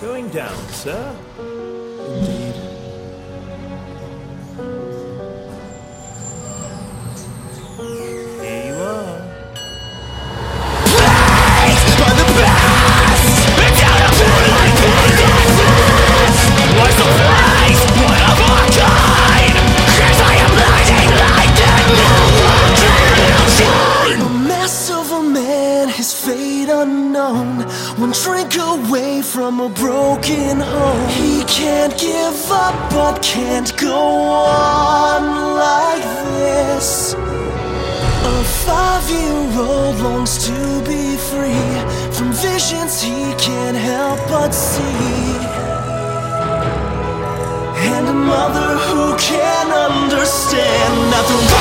Going down, sir. from a broken home. He can't give up, but can't go on like this. A five year old longs to be free from visions he can't help but see. And a mother who can understand that the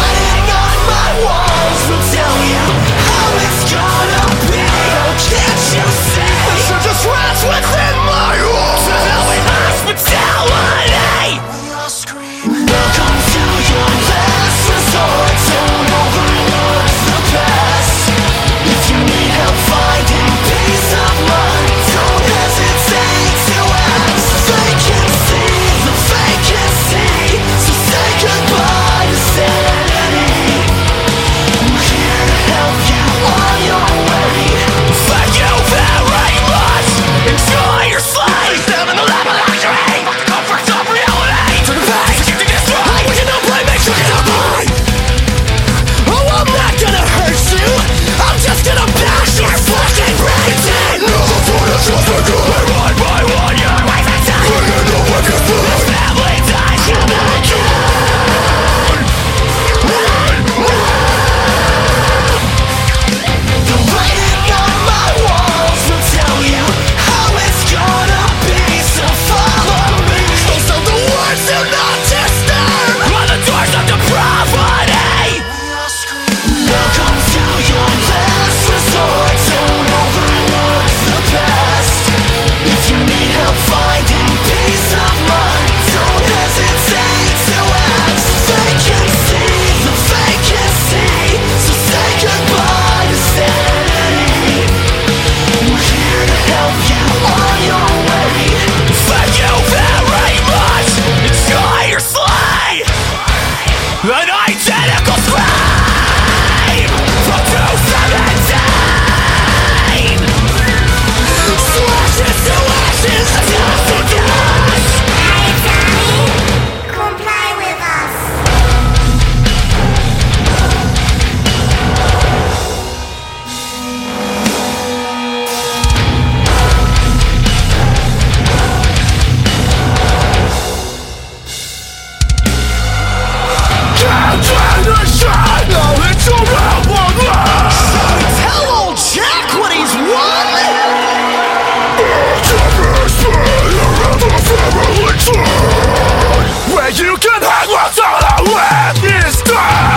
You can hang what's all I want is gone